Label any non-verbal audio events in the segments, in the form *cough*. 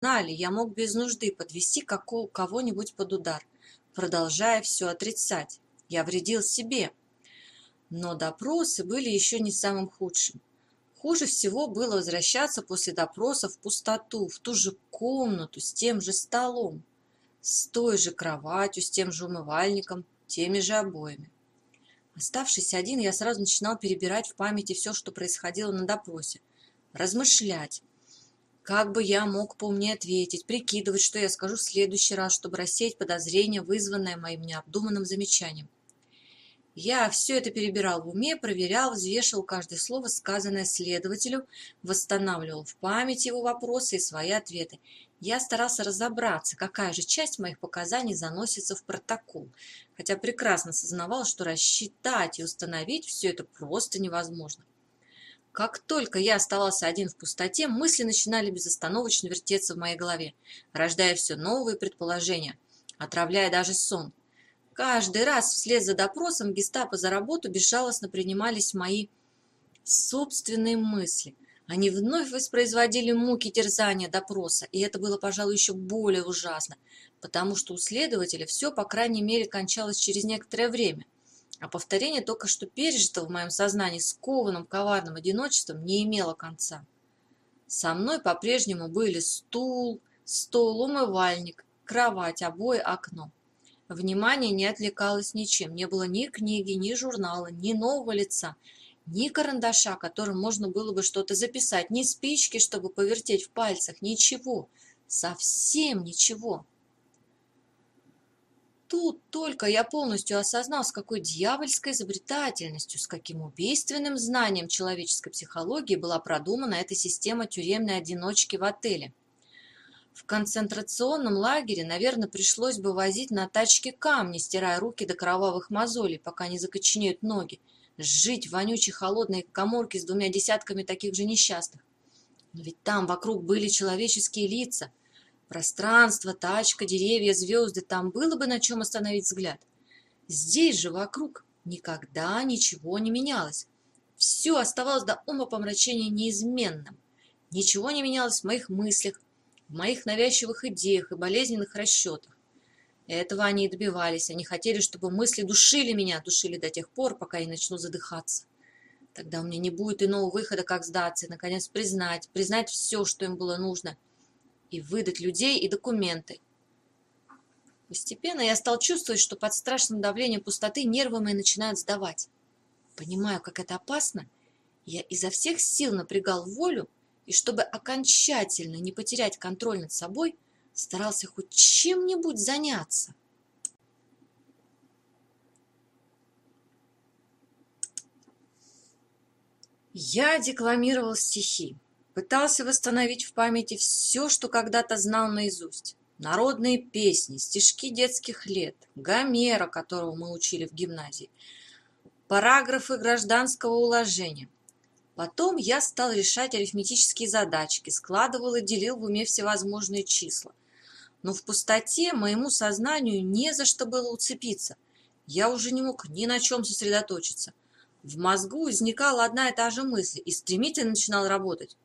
знали, я мог без нужды подвести кого-нибудь под удар, продолжая все отрицать. Я вредил себе. Но допросы были еще не самым худшим. Хуже всего было возвращаться после допроса в пустоту, в ту же комнату, с тем же столом, с той же кроватью, с тем же умывальником, теми же обоями. Оставшись один, я сразу начинал перебирать в памяти все, что происходило на допросе, размышлять, как бы я мог поумнее ответить, прикидывать, что я скажу в следующий раз, чтобы рассеять подозрение, вызванное моим необдуманным замечанием. Я все это перебирал в уме, проверял, взвешивал каждое слово, сказанное следователю, восстанавливал в памяти его вопросы и свои ответы. Я старался разобраться, какая же часть моих показаний заносится в протокол, хотя прекрасно сознавал, что рассчитать и установить все это просто невозможно. Как только я оставался один в пустоте, мысли начинали безостановочно вертеться в моей голове, рождая все новые предположения, отравляя даже сон. Каждый раз вслед за допросом гестапо за работу безжалостно принимались мои собственные мысли. Они вновь воспроизводили муки терзания допроса, и это было, пожалуй, еще более ужасно, потому что у следователя все, по крайней мере, кончалось через некоторое время, а повторение только что пережитого в моем сознании скованным коварным одиночеством не имело конца. Со мной по-прежнему были стул, стол, умывальник, кровать, обои, окно. Внимание не отвлекалось ничем, не было ни книги, ни журнала, ни нового лица, ни карандаша, которым можно было бы что-то записать, ни спички, чтобы повертеть в пальцах, ничего, совсем ничего. Тут только я полностью осознал, с какой дьявольской изобретательностью, с каким убийственным знанием человеческой психологии была продумана эта система тюремной одиночки в отеле. В концентрационном лагере, наверное, пришлось бы возить на тачке камни, стирая руки до кровавых мозолей, пока не закоченеют ноги, жить в вонючей холодной коморке с двумя десятками таких же несчастных. Но ведь там вокруг были человеческие лица. Пространство, тачка, деревья, звезды, там было бы на чем остановить взгляд. Здесь же вокруг никогда ничего не менялось. Все оставалось до умопомрачения неизменным. Ничего не менялось в моих мыслях, в моих навязчивых идеях и болезненных расчетах. Этого они и добивались. Они хотели, чтобы мысли душили меня, душили до тех пор, пока я не начну задыхаться. Тогда у меня не будет иного выхода, как сдаться и, наконец, признать, признать все, что им было нужно, и выдать людей и документы. Постепенно я стал чувствовать, что под страшным давлением пустоты нервы мои начинают сдавать. Понимаю, как это опасно, я изо всех сил напрягал волю и чтобы окончательно не потерять контроль над собой, старался хоть чем-нибудь заняться. Я декламировал стихи, пытался восстановить в памяти все, что когда-то знал наизусть. Народные песни, стишки детских лет, Гомера, которого мы учили в гимназии, параграфы гражданского уложения – Потом я стал решать арифметические задачки, складывал и делил в уме всевозможные числа. Но в пустоте моему сознанию не за что было уцепиться. Я уже не мог ни на чем сосредоточиться. В мозгу возникала одна и та же мысль и стремительно начинал работать.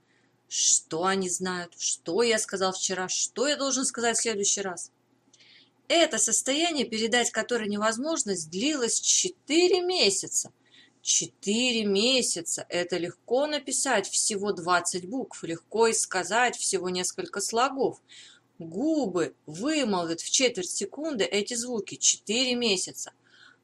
Что они знают? Что я сказал вчера? Что я должен сказать в следующий раз? Это состояние, передать которое невозможно, длилось четыре месяца. Четыре месяца – это легко написать всего 20 букв, легко и сказать всего несколько слогов. Губы вымолвят в четверть секунды эти звуки. Четыре месяца.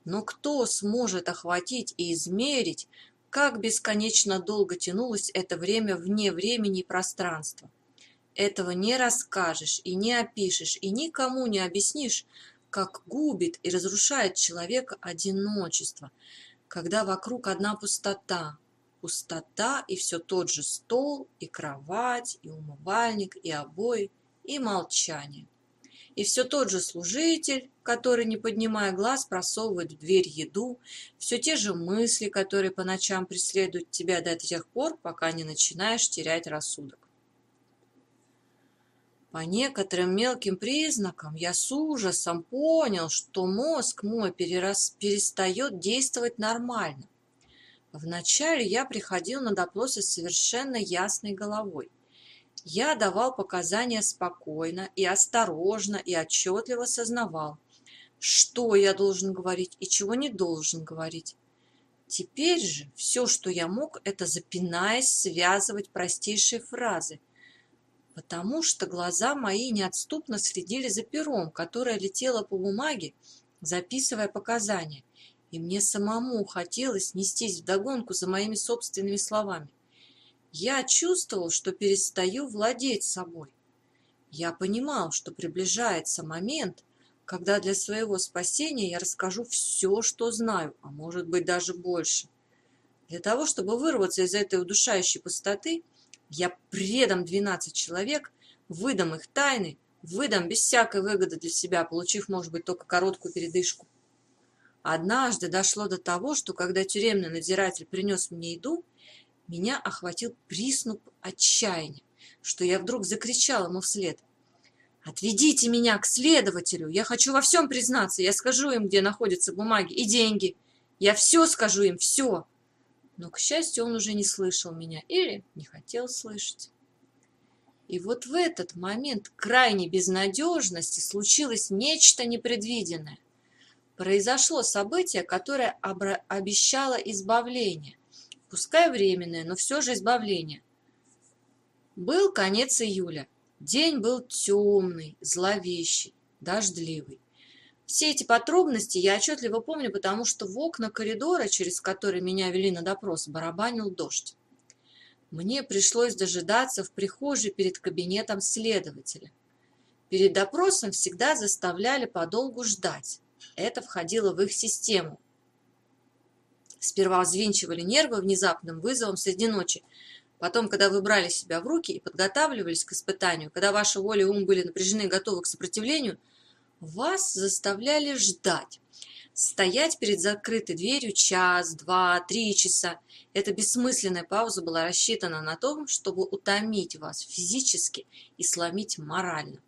Но кто сможет охватить и измерить, как бесконечно долго тянулось это время вне времени и пространства? Этого не расскажешь и не опишешь, и никому не объяснишь, как губит и разрушает человека одиночество – когда вокруг одна пустота. Пустота и все тот же стол, и кровать, и умывальник, и обои, и молчание. И все тот же служитель, который, не поднимая глаз, просовывает в дверь еду, все те же мысли, которые по ночам преследуют тебя до тех пор, пока не начинаешь терять рассудок. По некоторым мелким признакам я с ужасом понял, что мозг мой перерас... перестает действовать нормально. Вначале я приходил на допросы с совершенно ясной головой. Я давал показания спокойно и осторожно и отчетливо сознавал, что я должен говорить и чего не должен говорить. Теперь же все, что я мог, это запинаясь связывать простейшие фразы, потому что глаза мои неотступно следили за пером, которое летело по бумаге, записывая показания, и мне самому хотелось нестись вдогонку за моими собственными словами. Я чувствовал, что перестаю владеть собой. Я понимал, что приближается момент, когда для своего спасения я расскажу все, что знаю, а может быть даже больше. Для того, чтобы вырваться из этой удушающей пустоты, я предам 12 человек, выдам их тайны, выдам без всякой выгоды для себя, получив, может быть, только короткую передышку. Однажды дошло до того, что когда тюремный надзиратель принес мне еду, меня охватил приступ отчаяния, что я вдруг закричал ему вслед. «Отведите меня к следователю! Я хочу во всем признаться! Я скажу им, где находятся бумаги и деньги! Я все скажу им, все!» Но, к счастью, он уже не слышал меня или не хотел слышать. И вот в этот момент крайней безнадежности случилось нечто непредвиденное. Произошло событие, которое обещало избавление пускай временное, но все же избавление. Был конец июля. День был темный, зловещий, дождливый. Все эти подробности я отчетливо помню, потому что в окна коридора, через который меня вели на допрос, барабанил дождь. Мне пришлось дожидаться в прихожей перед кабинетом следователя. Перед допросом всегда заставляли подолгу ждать. Это входило в их систему. Сперва взвинчивали нервы внезапным вызовом среди ночи. Потом, когда вы брали себя в руки и подготавливались к испытанию, когда ваша воля и ум были напряжены и готовы к сопротивлению, вас заставляли ждать. Стоять перед закрытой дверью час, два, три часа. Эта бессмысленная пауза была рассчитана на то, чтобы утомить вас физически и сломить морально.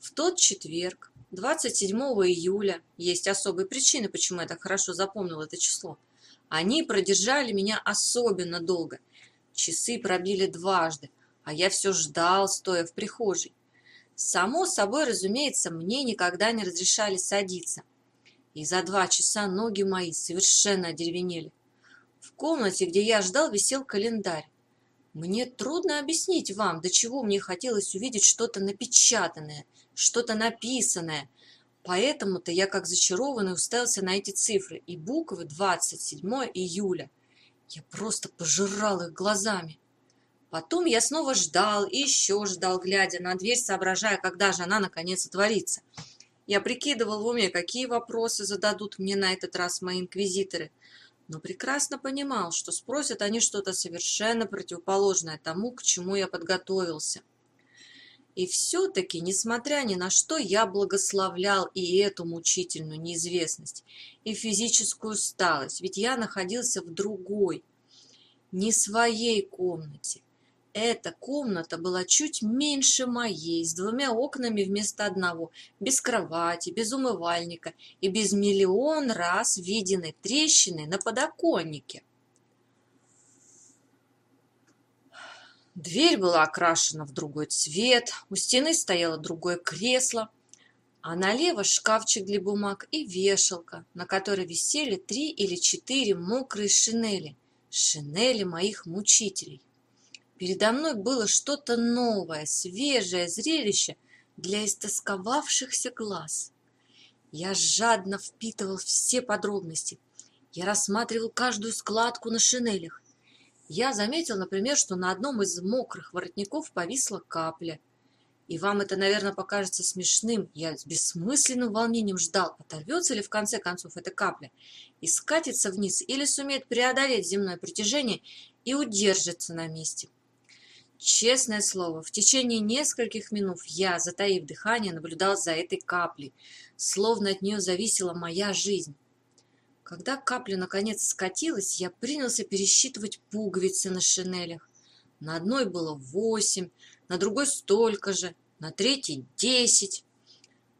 В тот четверг, 27 июля, есть особые причины, почему я так хорошо запомнил это число – они продержали меня особенно долго. Часы пробили дважды, а я все ждал, стоя в прихожей. Само собой, разумеется, мне никогда не разрешали садиться. И за два часа ноги мои совершенно одеревенели. В комнате, где я ждал, висел календарь. Мне трудно объяснить вам, до чего мне хотелось увидеть что-то напечатанное, что-то написанное, Поэтому-то я как зачарованный уставился на эти цифры и буквы 27 июля. Я просто пожирал их глазами. Потом я снова ждал и еще ждал, глядя на дверь, соображая, когда же она наконец отворится. Я прикидывал в уме, какие вопросы зададут мне на этот раз мои инквизиторы, но прекрасно понимал, что спросят они что-то совершенно противоположное тому, к чему я подготовился. И все-таки, несмотря ни на что, я благословлял и эту мучительную неизвестность, и физическую усталость, ведь я находился в другой, не своей комнате. Эта комната была чуть меньше моей, с двумя окнами вместо одного, без кровати, без умывальника и без миллион раз виденной трещины на подоконнике. Дверь была окрашена в другой цвет, у стены стояло другое кресло, а налево шкафчик для бумаг и вешалка, на которой висели три или четыре мокрые шинели, шинели моих мучителей. Передо мной было что-то новое, свежее зрелище для истосковавшихся глаз. Я жадно впитывал все подробности. Я рассматривал каждую складку на шинелях, я заметил, например, что на одном из мокрых воротников повисла капля. И вам это, наверное, покажется смешным. Я с бессмысленным волнением ждал, оторвется ли в конце концов эта капля и скатится вниз, или сумеет преодолеть земное притяжение и удержится на месте. Честное слово, в течение нескольких минут я, затаив дыхание, наблюдал за этой каплей, словно от нее зависела моя жизнь. Когда капля наконец скатилась, я принялся пересчитывать пуговицы на шинелях. На одной было восемь, на другой столько же, на третьей десять.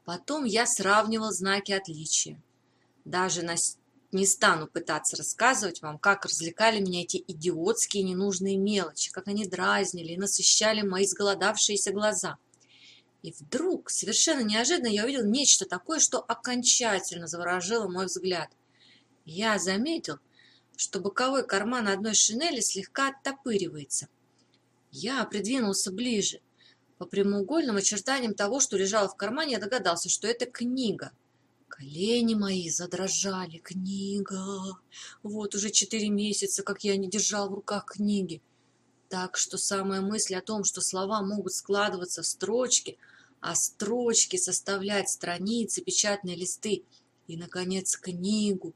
Потом я сравнивал знаки отличия. Даже на не стану пытаться рассказывать вам, как развлекали меня эти идиотские ненужные мелочи, как они дразнили и насыщали мои сголодавшиеся глаза. И вдруг, совершенно неожиданно, я увидел нечто такое, что окончательно заворожило мой взгляд. Я заметил, что боковой карман одной шинели слегка оттопыривается. Я придвинулся ближе. По прямоугольным очертаниям того, что лежало в кармане, я догадался, что это книга. Колени мои задрожали. Книга. Вот уже четыре месяца, как я не держал в руках книги. Так что самая мысль о том, что слова могут складываться в строчки, а строчки составлять страницы, печатные листы и, наконец, книгу,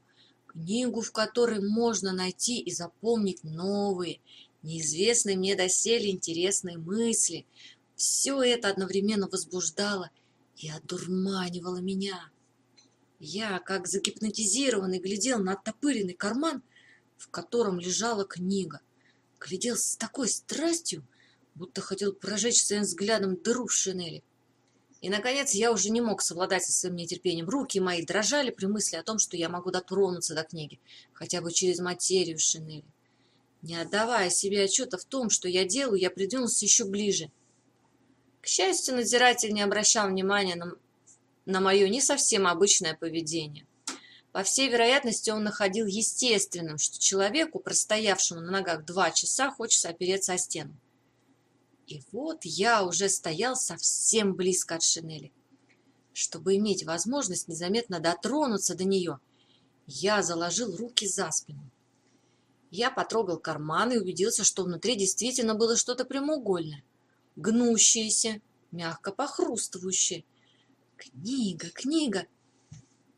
книгу, в которой можно найти и запомнить новые, неизвестные мне доселе интересные мысли. Все это одновременно возбуждало и одурманивало меня. Я, как загипнотизированный, глядел на оттопыренный карман, в котором лежала книга. Глядел с такой страстью, будто хотел прожечь своим взглядом дыру в шинели. И, наконец, я уже не мог совладать со своим нетерпением. Руки мои дрожали при мысли о том, что я могу дотронуться до книги, хотя бы через материю шинели. Не отдавая себе отчета в том, что я делаю, я придвинулся еще ближе. К счастью, надзиратель не обращал внимания на на мое не совсем обычное поведение. По всей вероятности, он находил естественным, что человеку, простоявшему на ногах два часа, хочется опереться о стену. И вот я уже стоял совсем близко от шинели. Чтобы иметь возможность незаметно дотронуться до нее, я заложил руки за спину. Я потрогал карман и убедился, что внутри действительно было что-то прямоугольное, гнущееся, мягко похрустывающее, Книга, книга.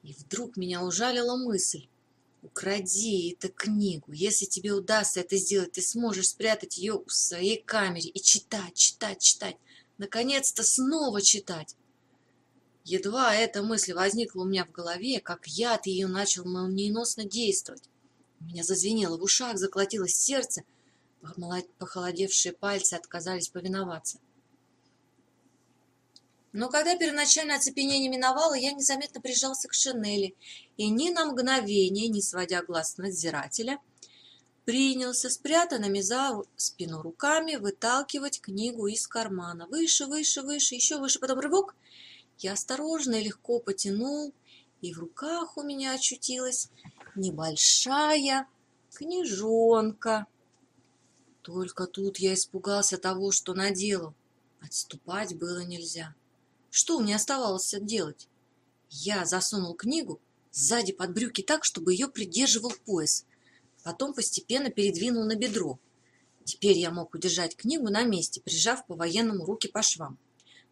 И вдруг меня ужалила мысль. Укради эту книгу. Если тебе удастся это сделать, ты сможешь спрятать ее в своей камере и читать, читать, читать. Наконец-то снова читать. Едва эта мысль возникла у меня в голове, как яд ее начал молниеносно действовать. У меня зазвенело в ушах, заколотилось сердце, похолодевшие пальцы отказались повиноваться. Но когда первоначальное оцепенение миновало, я незаметно прижался к шинели и ни на мгновение, не сводя глаз с надзирателя, принялся спрятанными за спину руками выталкивать книгу из кармана. Выше, выше, выше, еще выше, потом рывок. Я осторожно и легко потянул, и в руках у меня очутилась небольшая книжонка. Только тут я испугался того, что наделал. Отступать было нельзя. Что мне оставалось делать? Я засунул книгу сзади под брюки так, чтобы ее придерживал пояс. Потом постепенно передвинул на бедро. Теперь я мог удержать книгу на месте, прижав по-военному руки по швам.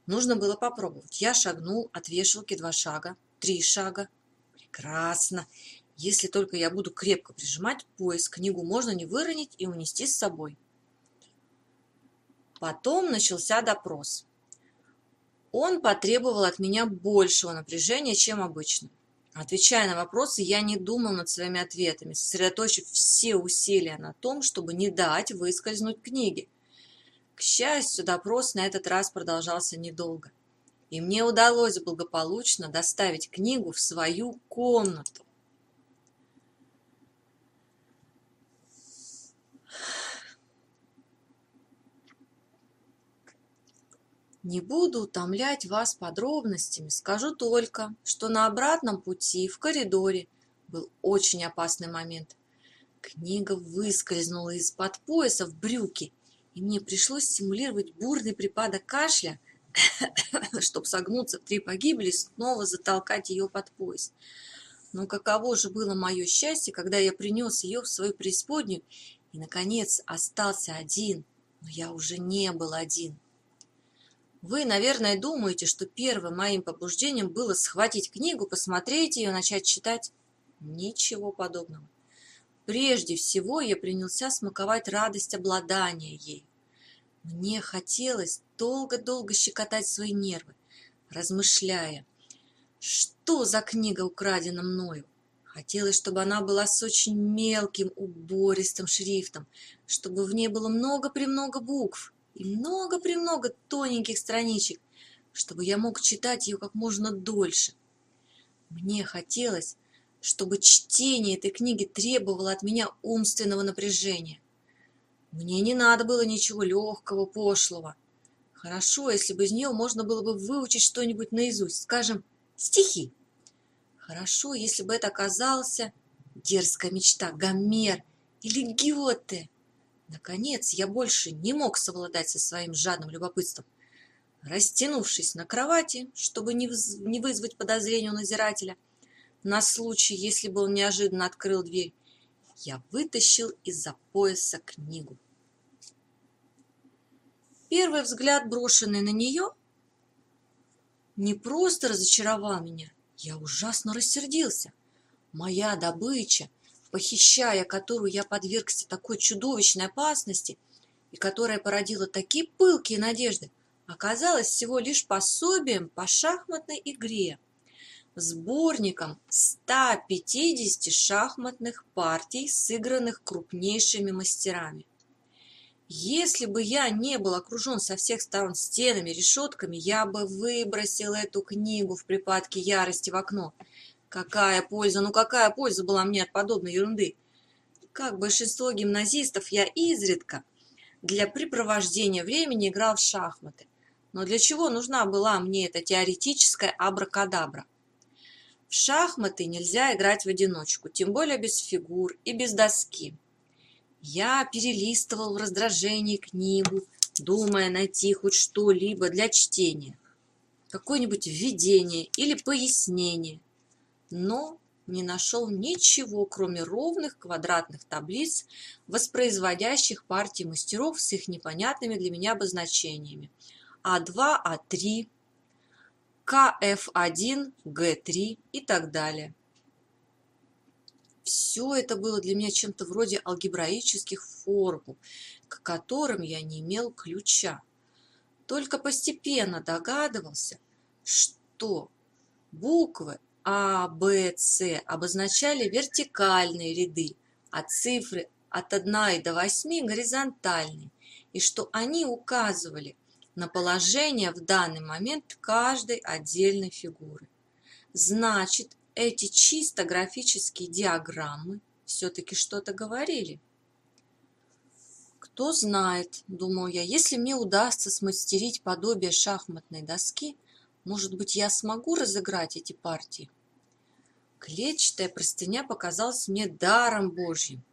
Нужно было попробовать. Я шагнул от вешалки два шага, три шага. Прекрасно. Если только я буду крепко прижимать пояс, книгу можно не выронить и унести с собой. Потом начался допрос. Он потребовал от меня большего напряжения, чем обычно. Отвечая на вопросы, я не думал над своими ответами, сосредоточив все усилия на том, чтобы не дать выскользнуть книге. К счастью, допрос на этот раз продолжался недолго, и мне удалось благополучно доставить книгу в свою комнату. Не буду утомлять вас подробностями, скажу только, что на обратном пути в коридоре был очень опасный момент. Книга выскользнула из-под пояса в брюки, и мне пришлось симулировать бурный припадок кашля, *coughs* чтобы согнуться в три погибели и снова затолкать ее под пояс. Но каково же было мое счастье, когда я принес ее в свою преисподнюю и, наконец, остался один, но я уже не был один. Вы, наверное, думаете, что первым моим побуждением было схватить книгу, посмотреть ее, начать читать. Ничего подобного. Прежде всего я принялся смаковать радость обладания ей. Мне хотелось долго-долго щекотать свои нервы, размышляя, что за книга украдена мною. Хотелось, чтобы она была с очень мелким, убористым шрифтом, чтобы в ней было много-премного букв, и много-премного тоненьких страничек, чтобы я мог читать ее как можно дольше. Мне хотелось, чтобы чтение этой книги требовало от меня умственного напряжения. Мне не надо было ничего легкого, пошлого. Хорошо, если бы из нее можно было бы выучить что-нибудь наизусть, скажем, стихи. Хорошо, если бы это оказался дерзкая мечта Гомер или Гёте. Наконец, я больше не мог совладать со своим жадным любопытством. Растянувшись на кровати, чтобы не, не вызвать подозрения у надзирателя, на случай, если бы он неожиданно открыл дверь, я вытащил из-за пояса книгу. Первый взгляд, брошенный на нее, не просто разочаровал меня, я ужасно рассердился. Моя добыча, похищая которую я подвергся такой чудовищной опасности и которая породила такие пылкие надежды, оказалась всего лишь пособием по шахматной игре, сборником 150 шахматных партий, сыгранных крупнейшими мастерами. Если бы я не был окружен со всех сторон стенами, решетками, я бы выбросил эту книгу в припадке ярости в окно. Какая польза, ну какая польза была мне от подобной ерунды? Как большинство гимназистов, я изредка для препровождения времени играл в шахматы. Но для чего нужна была мне эта теоретическая абракадабра? В шахматы нельзя играть в одиночку, тем более без фигур и без доски. Я перелистывал в раздражении книгу, думая найти хоть что-либо для чтения, какое-нибудь введение или пояснение, но не нашел ничего, кроме ровных квадратных таблиц, воспроизводящих партии мастеров с их непонятными для меня обозначениями. А2, А3, КФ1, Г3 и так далее. Все это было для меня чем-то вроде алгебраических формул, к которым я не имел ключа. Только постепенно догадывался, что буквы А, Б, С обозначали вертикальные ряды, а цифры от 1 до 8 горизонтальные, и что они указывали на положение в данный момент каждой отдельной фигуры. Значит, эти чисто графические диаграммы все-таки что-то говорили. Кто знает, думал я, если мне удастся смастерить подобие шахматной доски, может быть, я смогу разыграть эти партии. Клетчатая простыня показалась мне даром Божьим.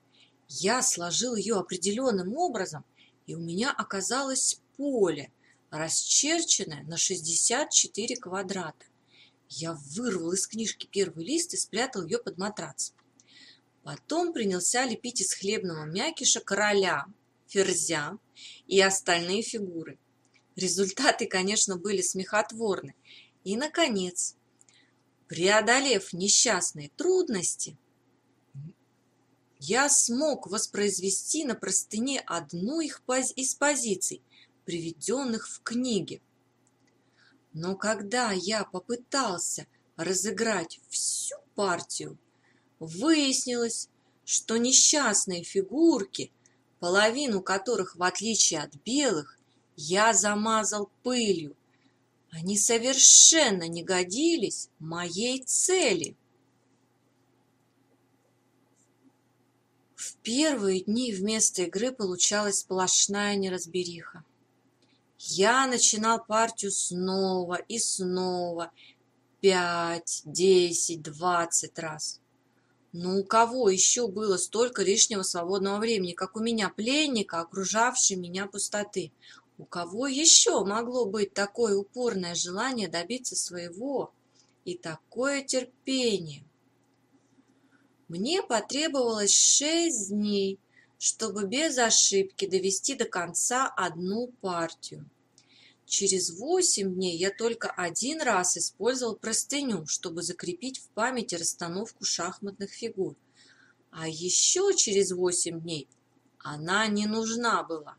Я сложил ее определенным образом, и у меня оказалось поле, расчерченное на 64 квадрата. Я вырвал из книжки первый лист и спрятал ее под матрац. Потом принялся лепить из хлебного мякиша короля, ферзя и остальные фигуры. Результаты, конечно, были смехотворны. И, наконец, преодолев несчастные трудности, я смог воспроизвести на простыне одну их из позиций, приведенных в книге. Но когда я попытался разыграть всю партию, выяснилось, что несчастные фигурки, половину которых, в отличие от белых, я замазал пылью, они совершенно не годились моей цели. В первые дни вместо игры получалась сплошная неразбериха. Я начинал партию снова и снова, пять, десять, двадцать раз. Но у кого еще было столько лишнего свободного времени, как у меня, пленника, окружавшей меня пустоты? У кого еще могло быть такое упорное желание добиться своего и такое терпение? Мне потребовалось шесть дней, чтобы без ошибки довести до конца одну партию. Через восемь дней я только один раз использовал простыню, чтобы закрепить в памяти расстановку шахматных фигур. А еще через восемь дней она не нужна была.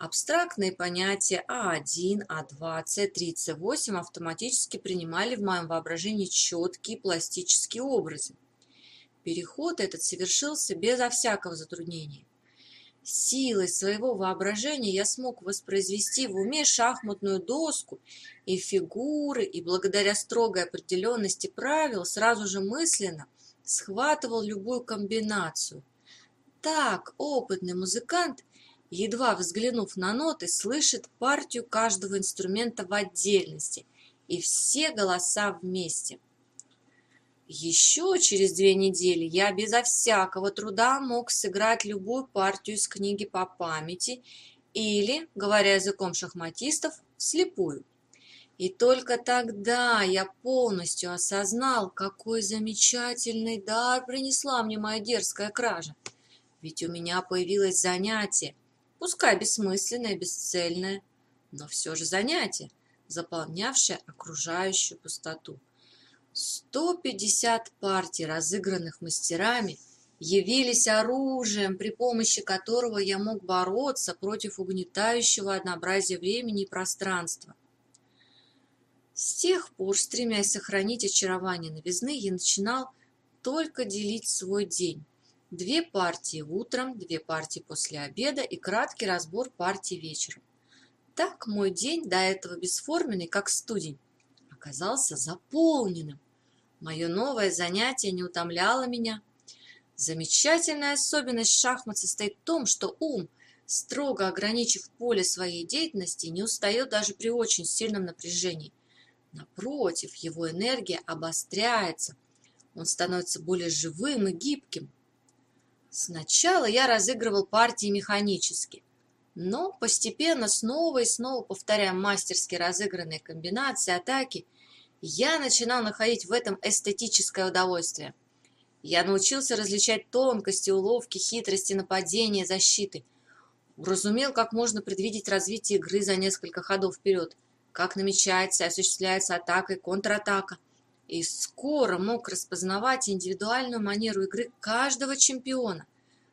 Абстрактные понятия А1, А2, С3, С8 автоматически принимали в моем воображении четкие пластические образы. Переход этот совершился безо всякого затруднения. Силой своего воображения я смог воспроизвести в уме шахматную доску и фигуры, и благодаря строгой определенности правил сразу же мысленно схватывал любую комбинацию. Так опытный музыкант, едва взглянув на ноты, слышит партию каждого инструмента в отдельности и все голоса вместе. Еще через две недели я безо всякого труда мог сыграть любую партию из книги по памяти или, говоря языком шахматистов, слепую. И только тогда я полностью осознал, какой замечательный дар принесла мне моя дерзкая кража. Ведь у меня появилось занятие, пускай бессмысленное, бесцельное, но все же занятие, заполнявшее окружающую пустоту. 150 партий, разыгранных мастерами, явились оружием, при помощи которого я мог бороться против угнетающего однообразия времени и пространства. С тех пор, стремясь сохранить очарование новизны, я начинал только делить свой день. Две партии утром, две партии после обеда и краткий разбор партий вечером. Так мой день, до этого бесформенный, как студень, оказался заполненным. Мое новое занятие не утомляло меня. Замечательная особенность шахмат состоит в том, что ум, строго ограничив поле своей деятельности, не устает даже при очень сильном напряжении. Напротив, его энергия обостряется, он становится более живым и гибким. Сначала я разыгрывал партии механически, но постепенно снова и снова повторяя мастерски разыгранные комбинации атаки, я начинал находить в этом эстетическое удовольствие. Я научился различать тонкости, уловки, хитрости нападения, защиты. Уразумел, как можно предвидеть развитие игры за несколько ходов вперед – как намечается и осуществляется атака и контратака, и скоро мог распознавать индивидуальную манеру игры каждого чемпиона,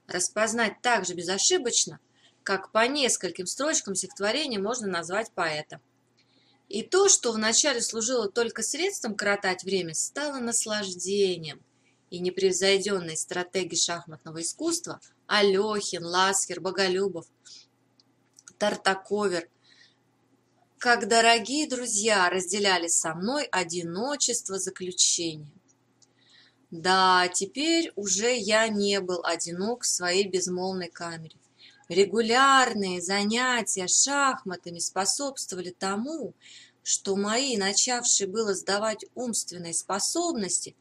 распознать так же безошибочно, как по нескольким строчкам стихотворения можно назвать поэта. И то, что вначале служило только средством коротать время, стало наслаждением. И непревзойденные стратеги шахматного искусства Алехин, Ласкер, Боголюбов, Тартаковер как дорогие друзья разделяли со мной одиночество заключения. Да, теперь уже я не был одинок в своей безмолвной камере. Регулярные занятия шахматами способствовали тому, что мои, начавшие было сдавать умственные способности,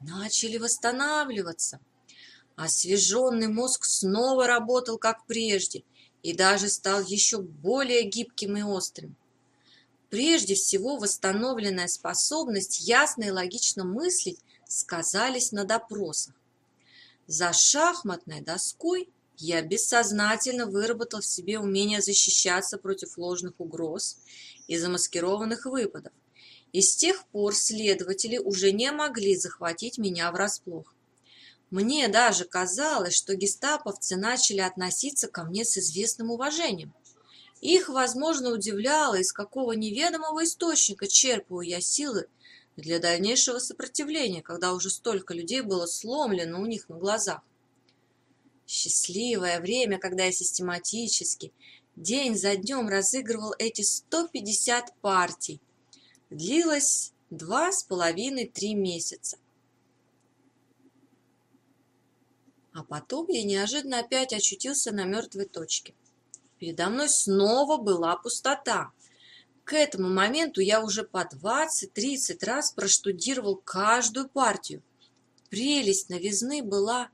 начали восстанавливаться. Освеженный мозг снова работал как прежде и даже стал еще более гибким и острым. Прежде всего, восстановленная способность ясно и логично мыслить сказались на допросах. За шахматной доской я бессознательно выработал в себе умение защищаться против ложных угроз и замаскированных выпадов, и с тех пор следователи уже не могли захватить меня врасплох. Мне даже казалось, что гестаповцы начали относиться ко мне с известным уважением. Их, возможно, удивляло, из какого неведомого источника черпаю я силы для дальнейшего сопротивления, когда уже столько людей было сломлено у них на глазах. Счастливое время, когда я систематически, день за днем разыгрывал эти 150 партий, длилось два с половиной-три месяца. А потом я неожиданно опять очутился на мертвой точке. Передо мной снова была пустота. К этому моменту я уже по 20-30 раз проштудировал каждую партию. Прелесть новизны была